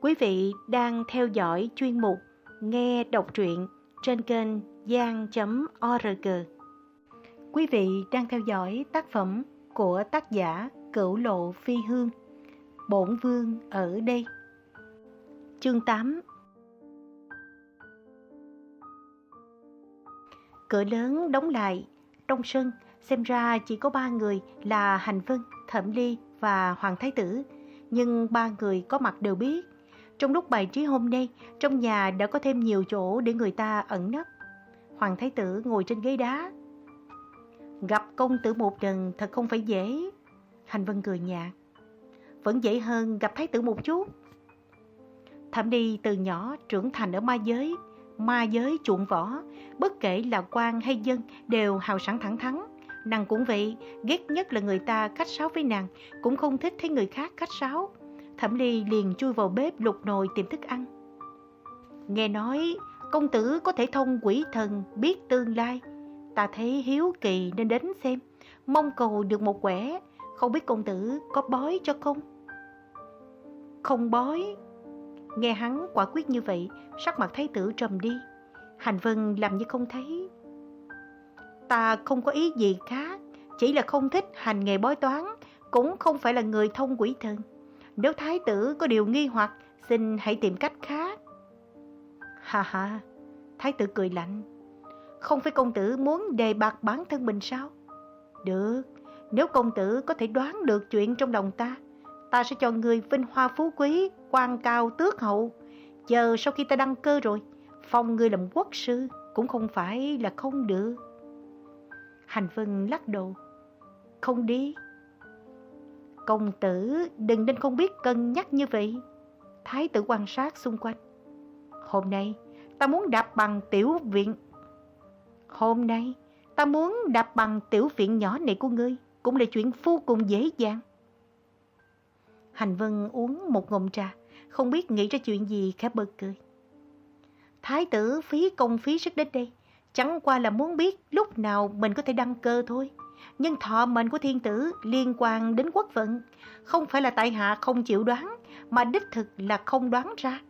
Quý vị đang theo dõi chuyên mục Nghe đọc truyện trên kênh gian.org. Quý vị đang theo dõi tác phẩm của tác giả Cửu Lộ Phi Hương, Bổn Vương ở đây. Chương 8 Cửa lớn đóng lại, trong sân xem ra chỉ có ba người là Hành Vân, Thẩm Ly và Hoàng Thái Tử. Nhưng ba người có mặt đều biết trong lúc bài trí hôm nay, trong nhà đã có thêm nhiều chỗ để người ta ẩn nấp. Hoàng Thái Tử ngồi trên ghế đá. Gặp công tử một lần thật không phải dễ. Hành Vân cười nhạt. Vẫn dễ hơn gặp Thái Tử một chút. Thẩm đi từ nhỏ trưởng thành ở ma giới, ma giới chuộng võ, bất kể là quan hay dân đều hào sảng thẳng thắn. Nàng cũng vậy, ghét nhất là người ta khách sáo với nàng, cũng không thích thấy người khác khách sáo. Thẩm Ly liền chui vào bếp lục nồi tìm thức ăn. Nghe nói công tử có thể thông quỷ thần biết tương lai. Ta thấy hiếu kỳ nên đến xem, mong cầu được một quẻ, không biết công tử có bói cho không? Không bói. Nghe hắn quả quyết như vậy, sắc mặt thái tử trầm đi. Hành Vân làm như không thấy. Ta không có ý gì khác, chỉ là không thích hành nghề bói toán, cũng không phải là người thông quỷ thần. Nếu thái tử có điều nghi hoặc, xin hãy tìm cách khác. Hà hà, thái tử cười lạnh. Không phải công tử muốn đề bạc bản thân mình sao? Được, nếu công tử có thể đoán được chuyện trong lòng ta, ta sẽ cho người vinh hoa phú quý, quan cao tước hậu. Chờ sau khi ta đăng cơ rồi, phong người làm quốc sư cũng không phải là không được. Hành Vân lắc đầu. Không đi. Công tử đừng nên không biết cân nhắc như vậy. Thái tử quan sát xung quanh. Hôm nay ta muốn đạp bằng tiểu viện. Hôm nay ta muốn đạp bằng tiểu viện nhỏ này của ngươi cũng là chuyện vô cùng dễ dàng. Hành Vân uống một ngụm trà, không biết nghĩ ra chuyện gì khẽ bật cười. Thái tử phí công phí sức đến đây, chẳng qua là muốn biết lúc nào mình có thể đăng cơ thôi nhưng thọ mệnh của thiên tử liên quan đến quốc vận, không phải là tại hạ không chịu đoán, mà đích thực là không đoán ra.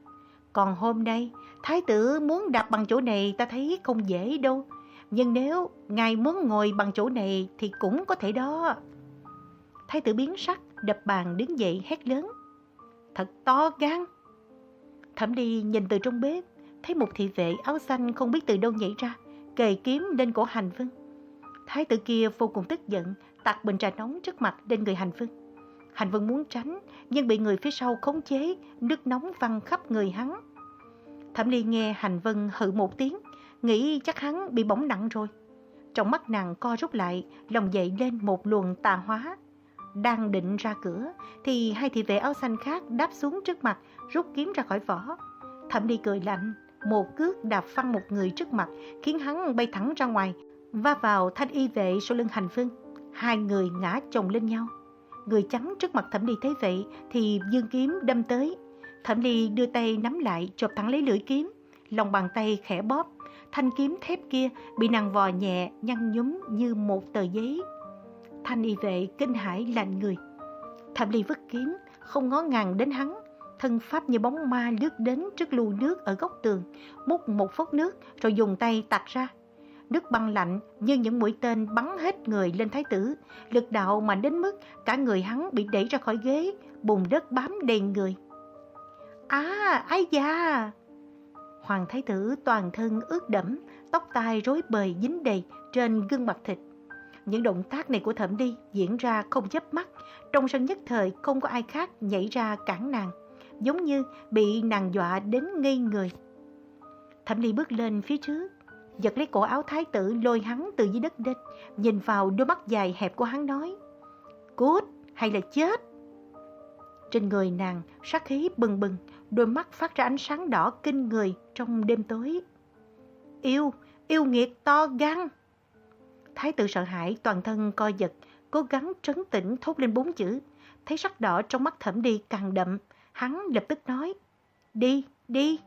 Còn hôm nay, thái tử muốn đạp bằng chỗ này ta thấy không dễ đâu. Nhưng nếu ngài muốn ngồi bằng chỗ này thì cũng có thể đó. Thái tử biến sắc, đập bàn đứng dậy hét lớn. Thật to gan. Thẩm đi nhìn từ trong bếp, thấy một thị vệ áo xanh không biết từ đâu nhảy ra, kề kiếm lên cổ hành vân. Thái tử kia vô cùng tức giận, tạt bình trà nóng trước mặt lên người Hành Vân. Hành Vân muốn tránh, nhưng bị người phía sau khống chế, nước nóng văng khắp người hắn. Thẩm Ly nghe Hành Vân hự một tiếng, nghĩ chắc hắn bị bỏng nặng rồi. Trong mắt nàng co rút lại, lòng dậy lên một luồng tà hóa. Đang định ra cửa, thì hai thị vệ áo xanh khác đáp xuống trước mặt, rút kiếm ra khỏi vỏ. Thẩm Ly cười lạnh, một cước đạp phăng một người trước mặt, khiến hắn bay thẳng ra ngoài, va vào thanh y vệ sau lưng hành phương. Hai người ngã chồng lên nhau. Người trắng trước mặt Thẩm Ly thấy vậy thì dương kiếm đâm tới. Thẩm Ly đưa tay nắm lại chộp thẳng lấy lưỡi kiếm. Lòng bàn tay khẽ bóp. Thanh kiếm thép kia bị nàng vò nhẹ nhăn nhúm như một tờ giấy. Thanh y vệ kinh hãi lạnh người. Thẩm Ly vứt kiếm, không ngó ngàng đến hắn. Thân pháp như bóng ma lướt đến trước lu nước ở góc tường, múc một phốc nước rồi dùng tay tạt ra nước băng lạnh như những mũi tên bắn hết người lên thái tử, lực đạo mạnh đến mức cả người hắn bị đẩy ra khỏi ghế, bùn đất bám đầy người. À, ai da! Hoàng thái tử toàn thân ướt đẫm, tóc tai rối bời dính đầy trên gương mặt thịt. Những động tác này của thẩm đi diễn ra không chớp mắt, trong sân nhất thời không có ai khác nhảy ra cản nàng, giống như bị nàng dọa đến ngây người. Thẩm Ly bước lên phía trước, giật lấy cổ áo thái tử lôi hắn từ dưới đất lên, nhìn vào đôi mắt dài hẹp của hắn nói, cút hay là chết? Trên người nàng sát khí bừng bừng, đôi mắt phát ra ánh sáng đỏ kinh người trong đêm tối. Yêu, yêu nghiệt to gan. Thái tử sợ hãi toàn thân co giật, cố gắng trấn tĩnh thốt lên bốn chữ. Thấy sắc đỏ trong mắt thẩm đi càng đậm, hắn lập tức nói, đi, đi.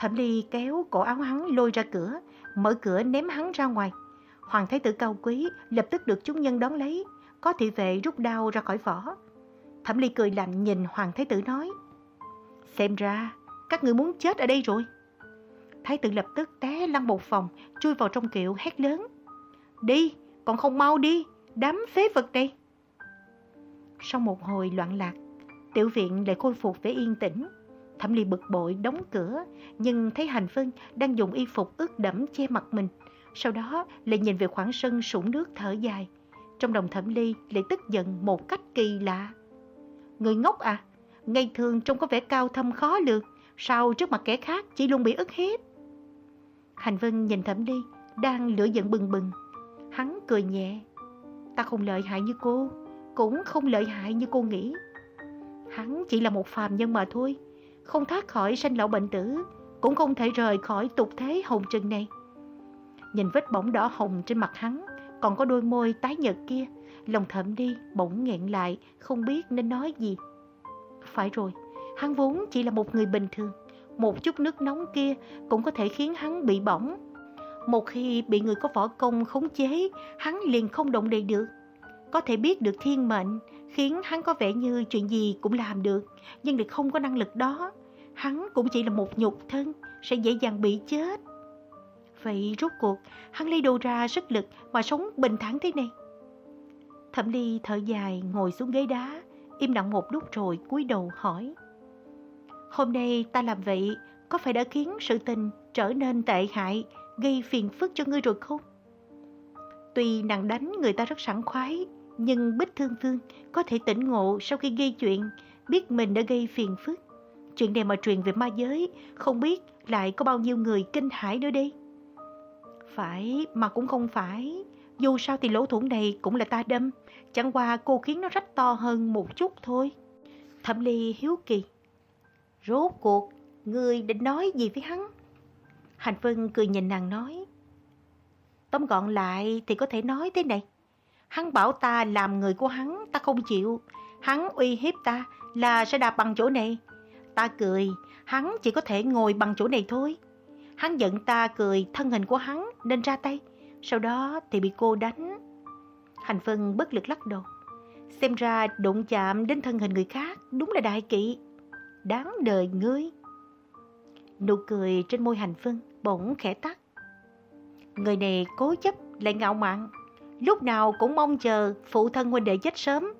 Thẩm Ly kéo cổ áo hắn lôi ra cửa, mở cửa ném hắn ra ngoài. Hoàng thái tử cao quý lập tức được chúng nhân đón lấy, có thị vệ rút đao ra khỏi vỏ. Thẩm Ly cười lạnh nhìn Hoàng thái tử nói, Xem ra, các người muốn chết ở đây rồi. Thái tử lập tức té lăn một phòng, chui vào trong kiệu hét lớn. Đi, còn không mau đi, đám phế vật đây. Sau một hồi loạn lạc, tiểu viện lại khôi phục vẻ yên tĩnh. Thẩm Ly bực bội đóng cửa, nhưng thấy Hành Vân đang dùng y phục ướt đẫm che mặt mình. Sau đó lại nhìn về khoảng sân sũng nước thở dài. Trong đồng Thẩm Ly lại tức giận một cách kỳ lạ. Người ngốc à, ngày thường trông có vẻ cao thâm khó lường, sao trước mặt kẻ khác chỉ luôn bị ức hiếp. Hành Vân nhìn Thẩm Ly, đang lửa giận bừng bừng. Hắn cười nhẹ. Ta không lợi hại như cô, cũng không lợi hại như cô nghĩ. Hắn chỉ là một phàm nhân mà thôi, không thoát khỏi sanh lão bệnh tử, cũng không thể rời khỏi tục thế hồng trần này. Nhìn vết bỏng đỏ hồng trên mặt hắn, còn có đôi môi tái nhợt kia, lòng thẩm đi bỗng nghẹn lại, không biết nên nói gì. Phải rồi, hắn vốn chỉ là một người bình thường, một chút nước nóng kia cũng có thể khiến hắn bị bỏng. Một khi bị người có võ công khống chế, hắn liền không động đậy được. Có thể biết được thiên mệnh, khiến hắn có vẻ như chuyện gì cũng làm được, nhưng lại không có năng lực đó. Hắn cũng chỉ là một nhục thân, sẽ dễ dàng bị chết. Vậy rốt cuộc, hắn lấy đâu ra sức lực mà sống bình thản thế này? Thẩm Ly thở dài ngồi xuống ghế đá, im lặng một lúc rồi cúi đầu hỏi. Hôm nay ta làm vậy có phải đã khiến sự tình trở nên tệ hại, gây phiền phức cho ngươi rồi không? Tuy nàng đánh người ta rất sẵn khoái, nhưng Bích Thương Thương có thể tỉnh ngộ sau khi gây chuyện, biết mình đã gây phiền phức. Chuyện này mà truyền về ma giới, không biết lại có bao nhiêu người kinh hãi nữa đi. Phải, mà cũng không phải. Dù sao thì lỗ thủng này cũng là ta đâm, chẳng qua cô khiến nó rách to hơn một chút thôi. Thẩm Ly hiếu kỳ. Rốt cuộc, người định nói gì với hắn? Hành Vân cười nhìn nàng nói. Tóm gọn lại thì có thể nói thế này. Hắn bảo ta làm người của hắn, ta không chịu. Hắn uy hiếp ta là sẽ đạp bằng chỗ này. Ta cười, hắn chỉ có thể ngồi bằng chỗ này thôi. Hắn giận ta cười thân hình của hắn nên ra tay. Sau đó thì bị cô đánh. Hành Vân bất lực lắc đầu. Xem ra đụng chạm đến thân hình người khác đúng là đại kỵ. Đáng đời ngươi. Nụ cười trên môi Hành Vân bỗng khẽ tắt. Người này cố chấp lại ngạo mạn. Lúc nào cũng mong chờ phụ thân huynh đệ chết sớm.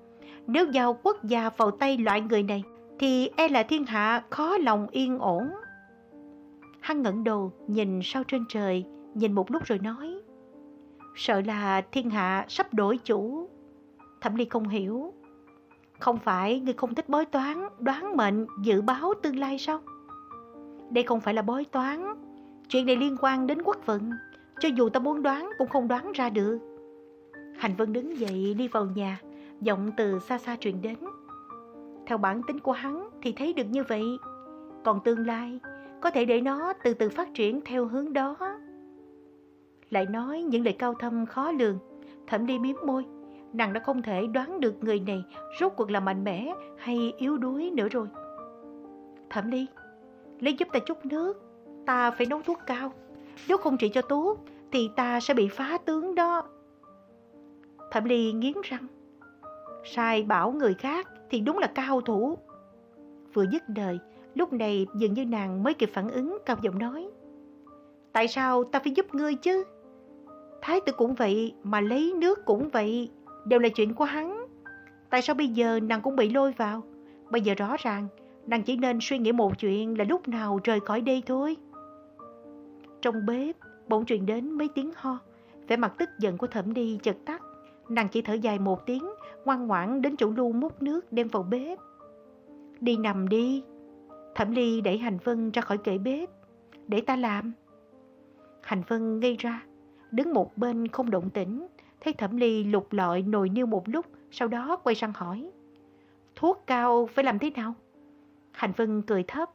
Nếu giao quốc gia vào tay loại người này thì e là thiên hạ khó lòng yên ổn. Hắn ngẩng đầu nhìn sao trên trời, nhìn một lúc rồi nói. Sợ là thiên hạ sắp đổi chủ. Thẩm Ly không hiểu. Không phải ngươi không thích bói toán, đoán mệnh, dự báo tương lai sao? Đây không phải là bói toán. Chuyện này liên quan đến quốc vận. Cho dù ta muốn đoán cũng không đoán ra được. Hành Vân đứng dậy đi vào nhà, giọng từ xa xa truyền đến. Theo bản tính của hắn thì thấy được như vậy. Còn tương lai, có thể để nó từ từ phát triển theo hướng đó. Lại nói những lời cao thâm khó lường, thẩm đi miếm môi. Nàng đã không thể đoán được người này rốt cuộc là mạnh mẽ hay yếu đuối nữa rồi. Thẩm Ly, lấy giúp ta chút nước, ta phải nấu thuốc cao. Nếu không trị cho tốt thì ta sẽ bị phá tướng đó. Thẩm Ly nghiến răng. Sai bảo người khác thì đúng là cao thủ. Vừa dứt đời, lúc này dường như nàng mới kịp phản ứng cao giọng nói. Tại sao ta phải giúp ngươi chứ? Thái tử cũng vậy, mà lấy nước cũng vậy, đều là chuyện của hắn. Tại sao bây giờ nàng cũng bị lôi vào? Bây giờ rõ ràng, nàng chỉ nên suy nghĩ một chuyện là lúc nào rời khỏi đây thôi. Trong bếp, bỗng truyền đến mấy tiếng ho. Vẻ mặt tức giận của thẩm đi chợt tắt. Nàng chỉ thở dài một tiếng, ngoan ngoãn đến chỗ lu múc nước đem vào bếp. Đi nằm đi. Thẩm Ly đẩy Hành Vân ra khỏi kệ bếp. Để ta làm. Hành Vân ngây ra, đứng một bên không động tĩnh. Thấy Thẩm Ly lục lọi nồi niêu một lúc, sau đó quay sang hỏi. Thuốc cao phải làm thế nào? Hành Vân cười thấp.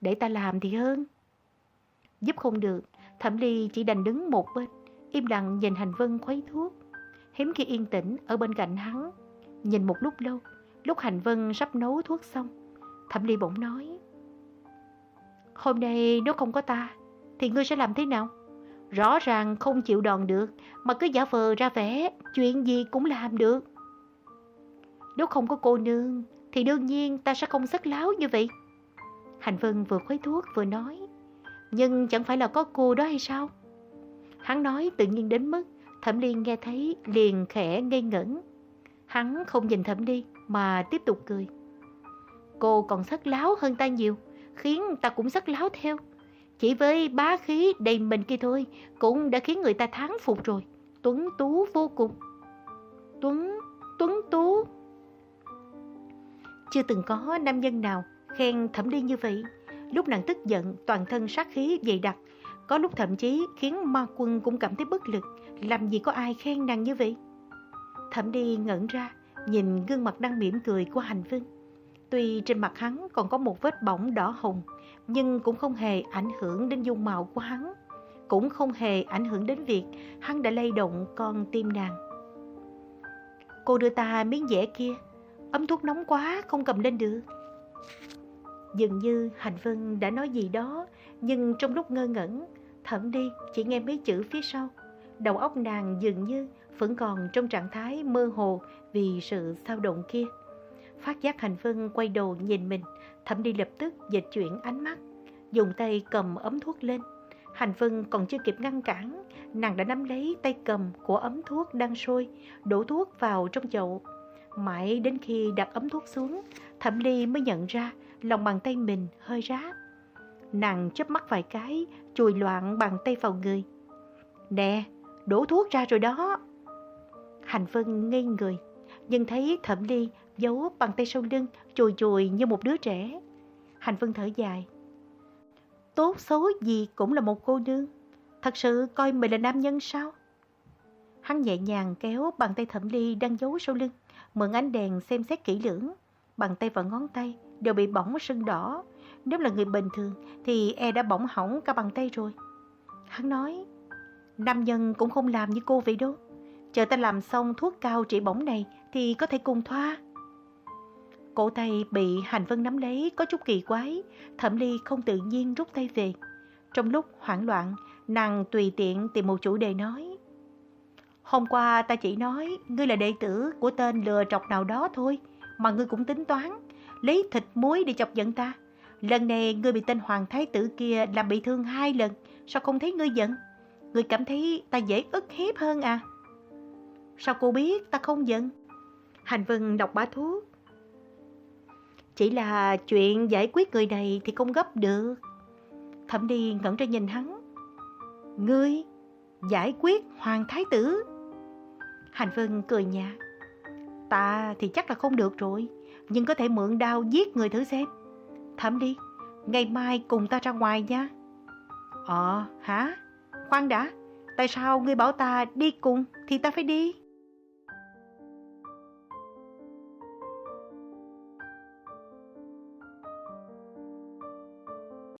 Để ta làm thì hơn. Giúp không được, Thẩm Ly chỉ đành đứng một bên, im lặng nhìn Hành Vân khuấy thuốc. Hiếm khi yên tĩnh ở bên cạnh hắn, nhìn một lúc lâu, lúc Hành Vân sắp nấu thuốc xong, Thẩm Ly bỗng nói. Hôm nay nếu không có ta, thì ngươi sẽ làm thế nào? Rõ ràng không chịu đòn được, mà cứ giả vờ ra vẻ, chuyện gì cũng làm được. Nếu không có cô nương, thì đương nhiên ta sẽ không sức láo như vậy. Hành Vân vừa khuấy thuốc vừa nói. Nhưng chẳng phải là có cô đó hay sao? Hắn nói tự nhiên đến mức Thẩm Liên nghe thấy liền khẽ ngây ngẩn. Hắn không nhìn Thẩm Liên mà tiếp tục cười. Cô còn sắc láo hơn ta nhiều, khiến ta cũng sắc láo theo. Chỉ với bá khí đầy mình kia thôi cũng đã khiến người ta thán phục rồi. Tuấn tú vô cùng. Tuấn, Tuấn tú. Chưa từng có nam nhân nào khen Thẩm Liên như vậy. Lúc nàng tức giận, toàn thân sát khí dày đặc. Có lúc thậm chí khiến ma quân cũng cảm thấy bất lực. Làm gì có ai khen nàng như vậy? Thẩm đi ngẩn ra, nhìn gương mặt đang mỉm cười của Hành Vương. Tuy trên mặt hắn còn có một vết bỏng đỏ hồng, nhưng cũng không hề ảnh hưởng đến dung mạo của hắn. Cũng không hề ảnh hưởng đến việc hắn đã lay động con tim nàng. Cô đưa ta miếng dẻ kia, ấm thuốc nóng quá không cầm lên được. Dường như Hành Vân đã nói gì đó, nhưng trong lúc ngơ ngẩn, thẩm đi chỉ nghe mấy chữ phía sau. Đầu óc nàng dường như vẫn còn trong trạng thái mơ hồ vì sự sao động kia. Phát giác Hành Vân quay đầu nhìn mình, thẩm đi lập tức dịch chuyển ánh mắt, dùng tay cầm ấm thuốc lên. Hành Vân còn chưa kịp ngăn cản, nàng đã nắm lấy tay cầm của ấm thuốc đang sôi, đổ thuốc vào trong chậu. Mãi đến khi đặt ấm thuốc xuống, Thẩm Ly mới nhận ra lòng bàn tay mình hơi rát. Nàng chớp mắt vài cái, chùi loạn bàn tay vào người. Nè, đổ thuốc ra rồi đó. Hành Vân ngây người, nhưng thấy Thẩm Ly giấu bằng tay sau lưng, chùi chùi như một đứa trẻ. Hành Vân thở dài. Tốt xấu gì cũng là một cô nương. Thật sự coi mình là nam nhân sao? Hắn nhẹ nhàng kéo bàn tay Thẩm Ly đang giấu sau lưng, mượn ánh đèn xem xét kỹ lưỡng. Bàn tay và ngón tay đều bị bỏng sưng đỏ. Nếu là người bình thường thì e đã bỏng hỏng cả bàn tay rồi. Hắn nói, nam nhân cũng không làm như cô vậy đâu. Chờ ta làm xong thuốc cao trị bỏng này thì có thể cùng thoa. Cổ tay bị Hành Vân nắm lấy có chút kỳ quái, Thẩm Ly không tự nhiên rút tay về. Trong lúc hoảng loạn, nàng tùy tiện tìm một chủ đề nói. Hôm qua ta chỉ nói ngươi là đệ tử của tên lừa trọc nào đó thôi, mà ngươi cũng tính toán, lấy thịt muối để chọc giận ta. Lần này ngươi bị tên hoàng thái tử kia làm bị thương hai lần, sao không thấy ngươi giận? Người cảm thấy ta dễ ức hiếp hơn à? Sao cô biết ta không giận? Hành Vân đọc bá thuốc. Chỉ là chuyện giải quyết người này thì không gấp được. Thẩm đi ngẩn ra nhìn hắn. Ngươi giải quyết hoàng thái tử. Hành Vân cười nhạt. Ta thì chắc là không được rồi, nhưng có thể mượn đao giết người thử xem. Thẩm đi, ngày mai cùng ta ra ngoài nha. Ờ, hả? Khoan đã, tại sao ngươi bảo ta đi cùng thì ta phải đi?